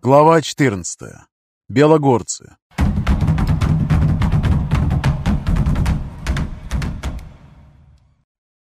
Глава 14. Белогорцы.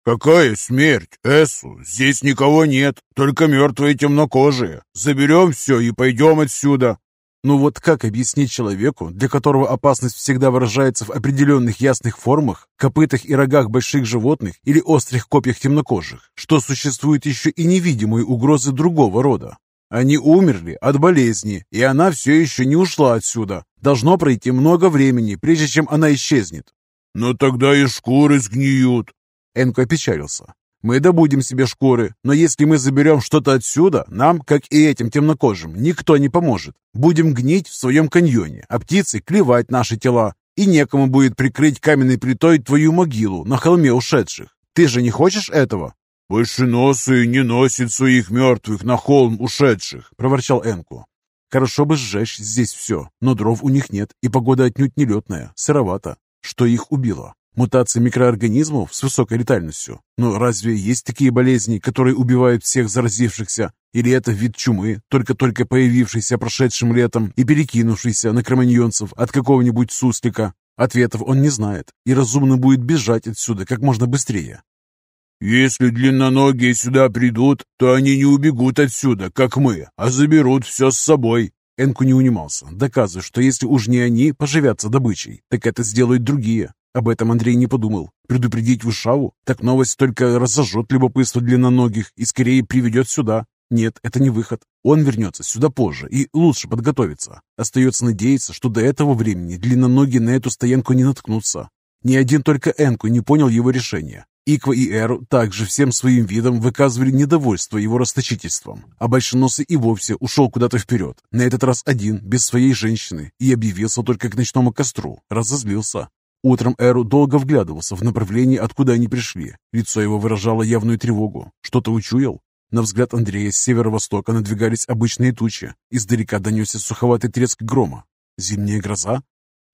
«Какая смерть, Эсу? Здесь никого нет, только мертвые темнокожие. Заберем все и пойдем отсюда». Ну вот как объяснить человеку, для которого опасность всегда выражается в определенных ясных формах, копытах и рогах больших животных или острых копьях темнокожих, что существуют еще и невидимые угрозы другого рода? Они умерли от болезни, и она все еще не ушла отсюда. Должно пройти много времени, прежде чем она исчезнет. «Но тогда и шкуры сгниют». Энко опечалился. Мы добудем себе шкуры, но если мы заберем что-то отсюда, нам, как и этим темнокожим, никто не поможет. Будем гнить в своем каньоне, а птицы клевать наши тела, и некому будет прикрыть каменной плитой твою могилу на холме ушедших. Ты же не хочешь этого?» «Большеносые не носят своих мертвых на холм ушедших», — проворчал Энку. «Хорошо бы сжечь здесь все, но дров у них нет, и погода отнюдь не летная, сыровато. Что их убило? Мутация микроорганизмов с высокой летальностью. Но разве есть такие болезни, которые убивают всех заразившихся? Или это вид чумы, только-только появившийся прошедшим летом и перекинувшийся на кроманьонцев от какого-нибудь суслика? Ответов он не знает, и разумно будет бежать отсюда как можно быстрее. «Если длинноногие сюда придут, то они не убегут отсюда, как мы, а заберут все с собой». Энку не унимался, доказывая, что если уж не они поживятся добычей, так это сделают другие, об этом Андрей не подумал. Предупредить Вышаву? Так новость только разожжет любопытство длинноногих и скорее приведет сюда. Нет, это не выход. Он вернется сюда позже и лучше подготовиться. Остается надеяться, что до этого времени длинноногие на эту стоянку не наткнутся. Ни один только Энку не понял его решения. Иква и Эру также всем своим видом выказывали недовольство его расточительством, а Большеносый и вовсе ушел куда-то вперед, на этот раз один, без своей женщины, и объявился только к ночному костру, разозлился. Утром Эру долго вглядывался в направлении, откуда они пришли. Лицо его выражало явную тревогу. Что-то учуял? На взгляд Андрея с северо-востока надвигались обычные тучи. Издалека донесся суховатый треск грома. Зимняя гроза?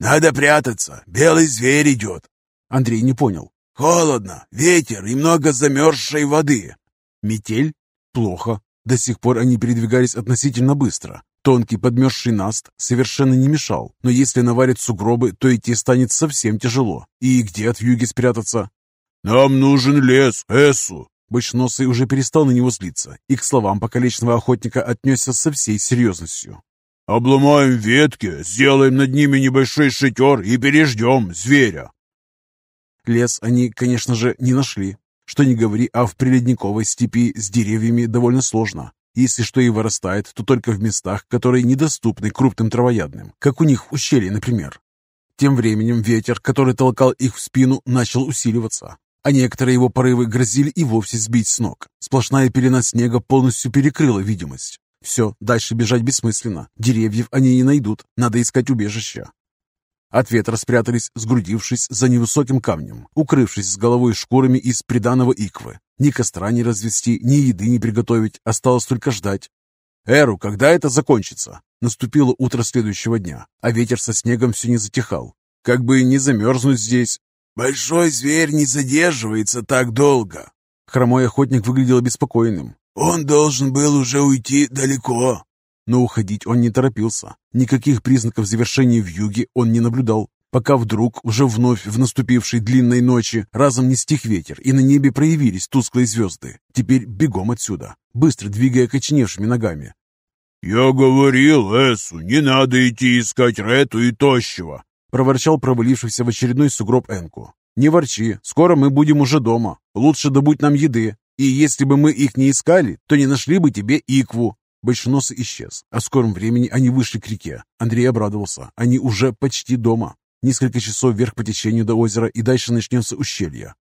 «Надо прятаться! Белый зверь идет!» Андрей не понял. «Холодно, ветер и много замерзшей воды!» «Метель? Плохо. До сих пор они передвигались относительно быстро. Тонкий подмерзший наст совершенно не мешал, но если наварят сугробы, то идти станет совсем тяжело. И где от вьюги спрятаться? «Нам нужен лес, Эсу!» Бычносый уже перестал на него злиться и к словам покалеченного охотника отнесся со всей серьезностью. «Обломаем ветки, сделаем над ними небольшой шатер и переждем зверя!» Лес они, конечно же, не нашли. Что ни говори, а в приледниковой степи с деревьями довольно сложно. Если что и вырастает, то только в местах, которые недоступны крупным травоядным, как у них в ущелье, например. Тем временем ветер, который толкал их в спину, начал усиливаться, а некоторые его порывы грозили и вовсе сбить с ног. Сплошная пелена снега полностью перекрыла видимость. Все, дальше бежать бессмысленно. Деревьев они не найдут, надо искать убежище. От ветра спрятались, сгрудившись за невысоким камнем, укрывшись с головой шкурами из приданого иквы. Ни костра не развести, ни еды не приготовить, осталось только ждать. «Эру, когда это закончится?» Наступило утро следующего дня, а ветер со снегом все не затихал. Как бы не замерзнуть здесь. «Большой зверь не задерживается так долго». Хромой охотник выглядел беспокойным. «Он должен был уже уйти далеко». Но уходить он не торопился. Никаких признаков завершения вьюги он не наблюдал, пока вдруг, уже вновь в наступившей длинной ночи, разом не стих ветер, и на небе проявились тусклые звезды. Теперь бегом отсюда, быстро двигая коченевшими ногами. «Я говорил, Эсу, не надо идти искать Рету и Тощего!» проворчал провалившийся в очередной сугроб Энку. «Не ворчи, скоро мы будем уже дома. Лучше добудь нам еды. И если бы мы их не искали, то не нашли бы тебе икву. Большеносый исчез, а в скором времени они вышли к реке. Андрей обрадовался. Они уже почти дома. Несколько часов вверх по течению до озера, и дальше начнется ущелье.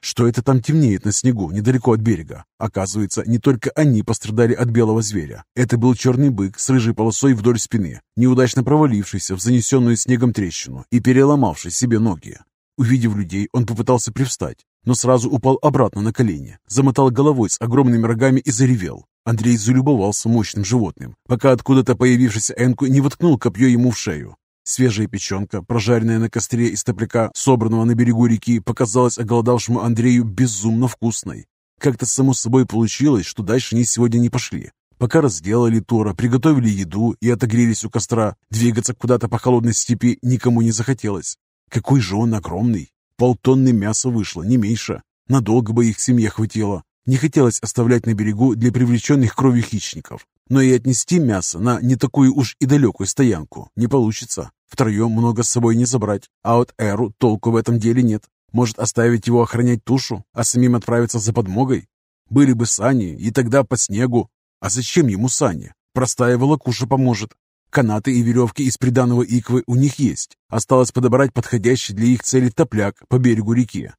Что это там темнеет на снегу, недалеко от берега? Оказывается, не только они пострадали от белого зверя. Это был черный бык с рыжей полосой вдоль спины, неудачно провалившийся в занесенную снегом трещину и переломавший себе ноги. Увидев людей, он попытался привстать, но сразу упал обратно на колени, замотал головой с огромными рогами и заревел. Андрей залюбовался мощным животным, пока откуда-то появившийся Энку не воткнул копье ему в шею. Свежая печенка, прожаренная на костре из топляка, собранного на берегу реки, показалась оголодавшему Андрею безумно вкусной. Как-то само собой получилось, что дальше они сегодня не пошли. Пока разделали Тора, приготовили еду и отогрелись у костра, двигаться куда-то по холодной степи никому не захотелось. Какой же он огромный! Полтонны мяса вышло, не меньше. Надолго бы их семье хватило. Не хотелось оставлять на берегу для привлеченных кровью хищников. Но и отнести мясо на не такую уж и далекую стоянку не получится. Втроем много с собой не забрать, а от Эру толку в этом деле нет. Может оставить его охранять тушу, а самим отправиться за подмогой? Были бы сани, и тогда по снегу. А зачем ему сани? Простая волокуша поможет. Канаты и веревки из приданого иквы у них есть. Осталось подобрать подходящий для их цели топляк по берегу реки.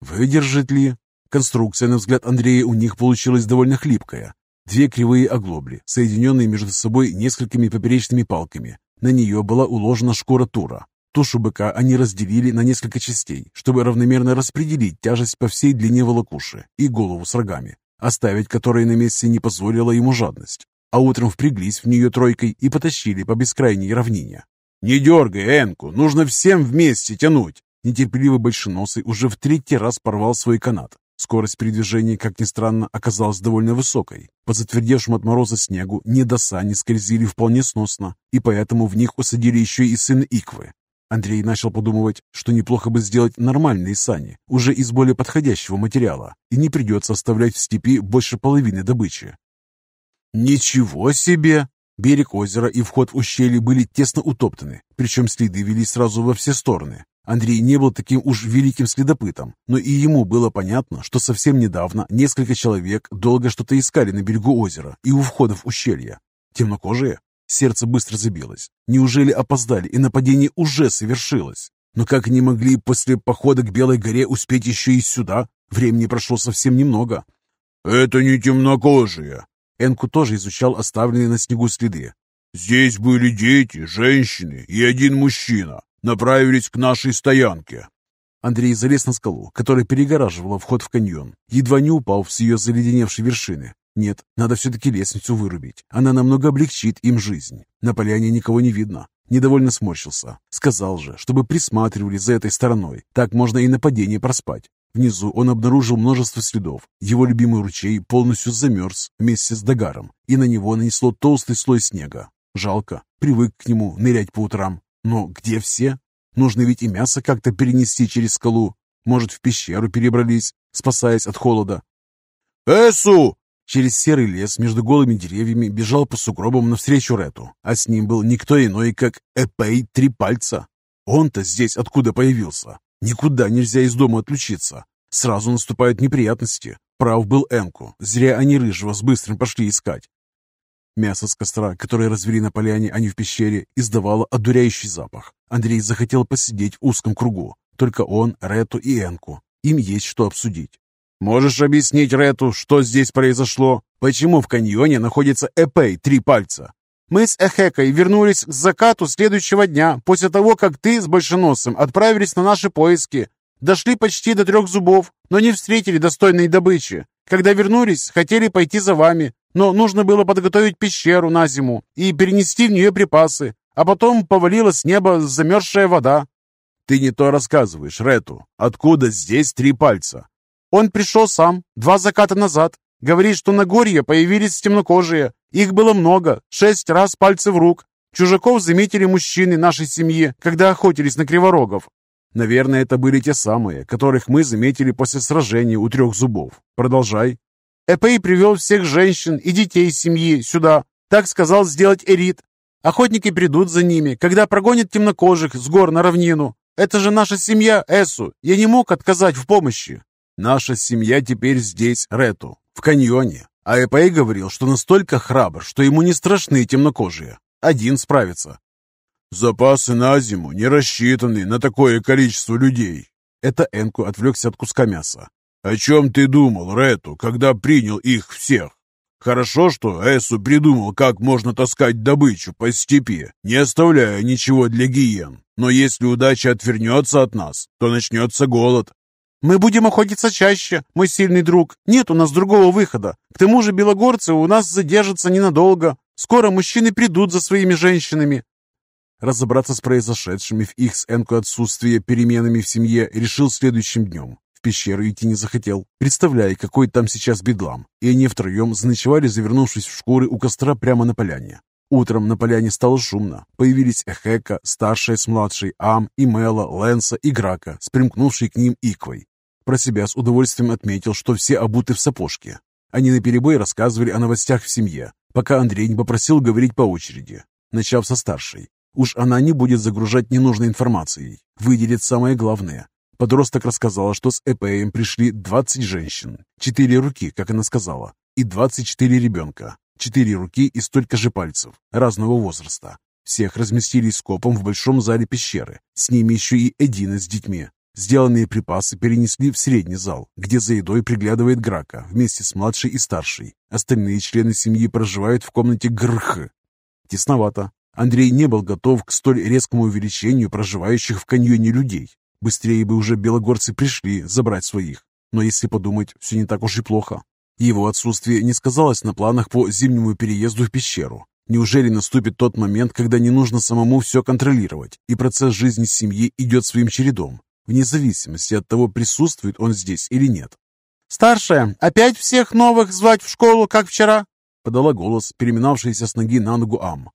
Выдержит ли? Конструкция, на взгляд Андрея, у них получилась довольно хлипкая. Две кривые оглобли, соединенные между собой несколькими поперечными палками. На нее была уложена шкура тура. Тушу быка они разделили на несколько частей, чтобы равномерно распределить тяжесть по всей длине волокуши и голову с рогами, оставить которые на месте не позволила ему жадность. А утром впряглись в нее тройкой и потащили по бескрайней равнине. «Не дергай, Энку, нужно всем вместе тянуть!» Нетерпеливый большеносый уже в третий раз порвал свой канат. Скорость передвижения, как ни странно, оказалась довольно высокой. По затвердевшему от мороза снегу ни до сани скользили вполне сносно, и поэтому в них усадили еще и сына Иквы. Андрей начал подумывать, что неплохо бы сделать нормальные сани, уже из более подходящего материала, и не придется оставлять в степи больше половины добычи. «Ничего себе!» Берег озера и вход в ущелье были тесно утоптаны, причем следы вели сразу во все стороны. Андрей не был таким уж великим следопытом, но и ему было понятно, что совсем недавно несколько человек долго что-то искали на берегу озера и у входа в ущелье. Темнокожие? Сердце быстро забилось. Неужели опоздали, и нападение уже совершилось? Но как они могли после похода к Белой горе успеть еще и сюда? Времени прошло совсем немного. «Это не темнокожие!» Энку тоже изучал оставленные на снегу следы. «Здесь были дети, женщины и один мужчина направились к нашей стоянке. Андрей залез на скалу, которая перегораживала вход в каньон, едва не упал с ее заледеневшей вершины. Нет, надо все-таки лестницу вырубить. Она намного облегчит им жизнь. На поляне никого не видно. Недовольно сморщился. Сказал же, чтобы присматривали за этой стороной. Так можно и нападение проспать. Внизу он обнаружил множество следов. Его любимый ручей полностью замерз вместе с догаром, и на него нанесло толстый слой снега. Жалко, привык к нему нырять по утрам. Но где все? Нужно ведь и мясо как-то перенести через скалу. Может, в пещеру перебрались, спасаясь от холода. «Эсу!» Через серый лес между голыми деревьями бежал по сугробам навстречу Рету, а с ним был никто иной, как Эпей Три Пальца. Он-то здесь откуда появился? Никуда нельзя из дома отлучиться. Сразу наступают неприятности. Прав был Энку. Зря они рыжего с быстрым пошли искать. Мясо с костра, которое развели на поляне, а не в пещере, издавало одуряющий запах. Андрей захотел посидеть в узком кругу. Только он, Рету и Энку. Им есть что обсудить. «Можешь объяснить Рету, что здесь произошло? Почему в каньоне находится Эпей три пальца?» «Мы с Эхекой вернулись к закату следующего дня, после того, как ты с Большеносым отправились на наши поиски. Дошли почти до трех зубов, но не встретили достойной добычи. Когда вернулись, хотели пойти за вами, но нужно было подготовить пещеру на зиму и перенести в нее припасы, а потом повалила с неба замерзшая вода. Ты не то рассказываешь, Рету. Откуда здесь три пальца? Он пришел сам, два заката назад. Говорит, что на горе появились темнокожие. Их было много, шесть раз пальцы в рук. Чужаков заметили мужчины нашей семьи, когда охотились на криворогов. Наверное, это были те самые, которых мы заметили после сражения у трех зубов. Продолжай. Эпей привел всех женщин и детей семьи сюда. Так сказал сделать Эрит. Охотники придут за ними, когда прогонят темнокожих с гор на равнину. Это же наша семья, Эсу. Я не мог отказать в помощи. Наша семья теперь здесь, Рету, в каньоне. А Эпей говорил, что настолько храбр, что ему не страшны темнокожие. Один справится. Запасы на зиму не рассчитаны на такое количество людей. Это Энку отвлекся от куска мяса. «О чем ты думал, Рету, когда принял их всех? Хорошо, что Эсу придумал, как можно таскать добычу по степи, не оставляя ничего для гиен. Но если удача отвернется от нас, то начнется голод. Мы будем охотиться чаще, мой сильный друг. Нет у нас другого выхода. К тому же белогорцы у нас задержатся ненадолго. Скоро мужчины придут за своими женщинами. Разобраться с произошедшими в их с Энку отсутствие переменами в семье решил следующим днем пещеру идти не захотел, представляя, какой там сейчас бедлам, и они втроем заночевали, завернувшись в шкуры у костра прямо на поляне. Утром на поляне стало шумно. Появились Эхека, старшая с младшей, Ам, и Мела, Лэнса и Грака, с примкнувшей к ним Иквой. Про себя с удовольствием отметил, что все обуты в сапожке. Они наперебой рассказывали о новостях в семье, пока Андрей не попросил говорить по очереди, начав со старшей. Уж она не будет загружать ненужной информацией, выделит самое главное. Подросток рассказала, что с ЭПМ пришли 20 женщин, 4 руки, как она сказала, и 24 ребенка. Четыре руки и столько же пальцев, разного возраста. Всех разместили скопом в большом зале пещеры. С ними еще и Эдина с детьми. Сделанные припасы перенесли в средний зал, где за едой приглядывает Грака вместе с младшей и старшей. Остальные члены семьи проживают в комнате Грх. Тесновато. Андрей не был готов к столь резкому увеличению проживающих в каньоне людей. Быстрее бы уже белогорцы пришли забрать своих. Но если подумать, все не так уж и плохо. Его отсутствие не сказалось на планах по зимнему переезду в пещеру. Неужели наступит тот момент, когда не нужно самому все контролировать, и процесс жизни семьи идет своим чередом, вне зависимости от того, присутствует он здесь или нет? «Старшая, опять всех новых звать в школу, как вчера?» подала голос, переминавшийся с ноги на ногу Ам.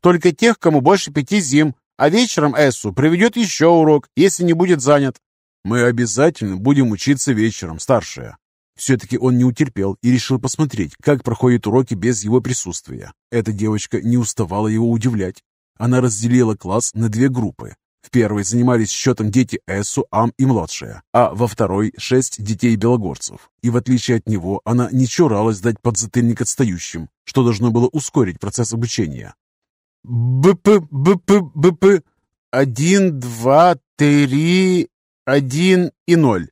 «Только тех, кому больше пяти зим, а вечером Эссу проведет еще урок, если не будет занят». «Мы обязательно будем учиться вечером, старшая», все-таки он не утерпел и решил посмотреть, как проходят уроки без его присутствия. Эта девочка не уставала его удивлять. Она разделила класс на две группы. В первой занимались счетом дети Эссу, Ам и младшая, а во второй – шесть детей белогорцев. И в отличие от него, она не чуралась дать подзатыльник отстающим, что должно было ускорить процесс обучения. «БП, БП, БП, один, два, три, один и ноль».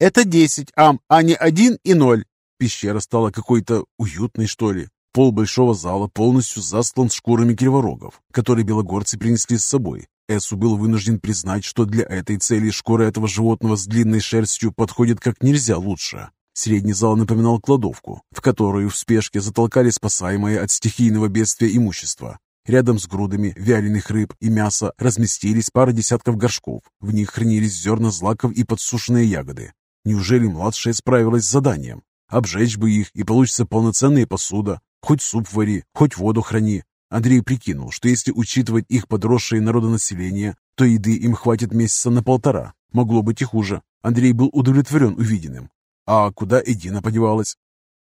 Это десять ам, а не один и ноль. Пещера стала какой-то уютной, что ли. Пол большого зала полностью застлан шкурами криворогов, которые белогорцы принесли с собой. Эсу был вынужден признать, что для этой цели шкура этого животного с длинной шерстью подходит как нельзя лучше. Средний зал напоминал кладовку, в которую в спешке затолкали спасаемое от стихийного бедствия имущество. Рядом с грудами вяленых рыб и мяса разместились пара десятков горшков. В них хранились зерна злаков и подсушенные ягоды. Неужели младшая справилась с заданием? Обжечь бы их, и получится полноценная посуда. Хоть суп вари, хоть воду храни. Андрей прикинул, что если учитывать их подросшее народонаселение, то еды им хватит месяца на полтора. Могло быть и хуже. Андрей был удовлетворен увиденным. А куда Эдина подевалась?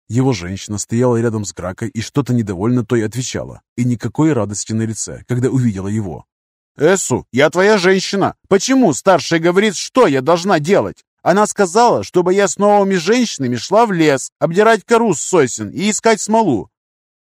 Его женщина стояла рядом с Гракой и что-то недовольно той отвечала. И никакой радости на лице, когда увидела его. «Эсу, я твоя женщина. Почему старшая говорит, что я должна делать?» Она сказала, чтобы я с новыми женщинами шла в лес, обдирать кору с сосен и искать смолу.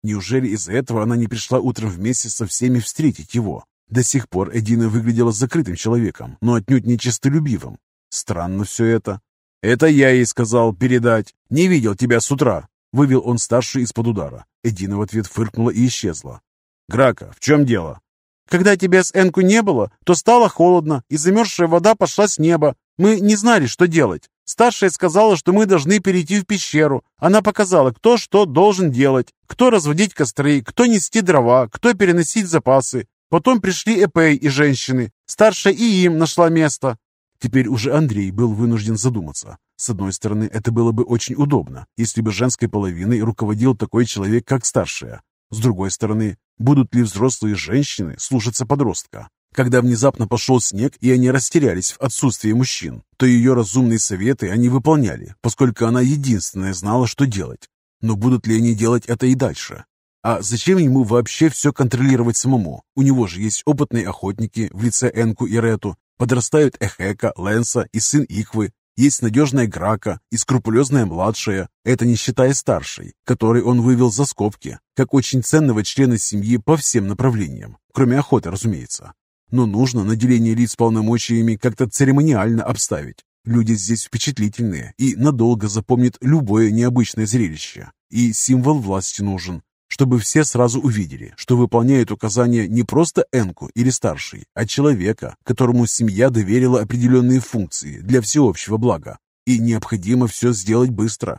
Неужели из-за этого она не пришла утром вместе со всеми встретить его? До сих пор Эдина выглядела закрытым человеком, но отнюдь не честолюбивым. Странно все это. «Это я ей сказал передать. Не видел тебя с утра», — вывел он старший из-под удара. Эдина в ответ фыркнула и исчезла. «Грака, в чем дело?» «Когда тебя с Энку не было, то стало холодно, и замерзшая вода пошла с неба. Мы не знали, что делать. Старшая сказала, что мы должны перейти в пещеру. Она показала, кто что должен делать. Кто разводить костры, кто нести дрова, кто переносить запасы. Потом пришли Эпей и женщины. Старшая и им нашла место. Теперь уже Андрей был вынужден задуматься. С одной стороны, это было бы очень удобно, если бы женской половиной руководил такой человек, как старшая. С другой стороны, будут ли взрослые женщины слушаться подростка? Когда внезапно пошел снег, и они растерялись в отсутствии мужчин, то ее разумные советы они выполняли, поскольку она единственная знала, что делать. Но будут ли они делать это и дальше? А зачем ему вообще все контролировать самому? У него же есть опытные охотники в лице Энку и Рету, подрастают Эхека, Лэнса и сын Иквы, есть надежная Грака и скрупулезная младшая, это не считая старшей, которой он вывел за скобки, как очень ценного члена семьи по всем направлениям, кроме охоты, разумеется. Но нужно наделение лиц полномочиями как-то церемониально обставить. Люди здесь впечатлительные и надолго запомнят любое необычное зрелище. И символ власти нужен, чтобы все сразу увидели, что выполняет указания не просто Энку или старший, а человека, которому семья доверила определенные функции для всеобщего блага. И необходимо все сделать быстро,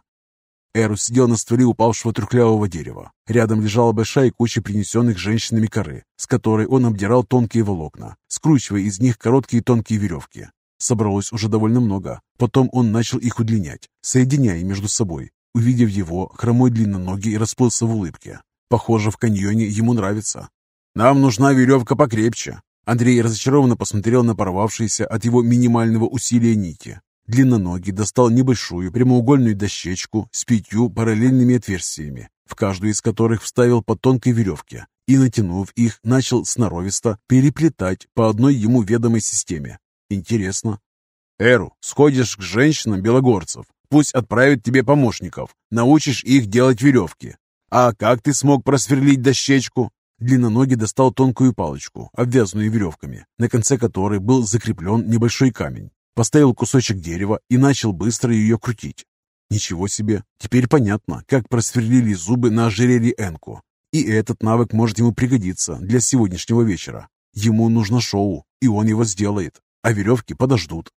Эрус сидел на стволе упавшего трухлявого дерева. Рядом лежала большая куча принесенных женщинами коры, с которой он обдирал тонкие волокна, скручивая из них короткие тонкие веревки. Собралось уже довольно много. Потом он начал их удлинять, соединяя между собой. Увидев его, хромой длинноногий расплылся в улыбке. Похоже, в каньоне ему нравится. «Нам нужна веревка покрепче». Андрей разочарованно посмотрел на порвавшиеся от его минимального усилия нити. Длинноногий достал небольшую прямоугольную дощечку с пятью параллельными отверстиями, в каждую из которых вставил по тонкой веревке и, натянув их, начал сноровисто переплетать по одной ему ведомой системе. Интересно. «Эру, сходишь к женщинам белогорцев, пусть отправят тебе помощников, научишь их делать веревки. А как ты смог просверлить дощечку?» Длинноногий достал тонкую палочку, обвязанную веревками, на конце которой был закреплен небольшой камень. Поставил кусочек дерева и начал быстро ее крутить. Ничего себе, теперь понятно, как просверлили зубы на ожерелье Энку. И этот навык может ему пригодиться для сегодняшнего вечера. Ему нужно шоу, и он его сделает, а веревки подождут.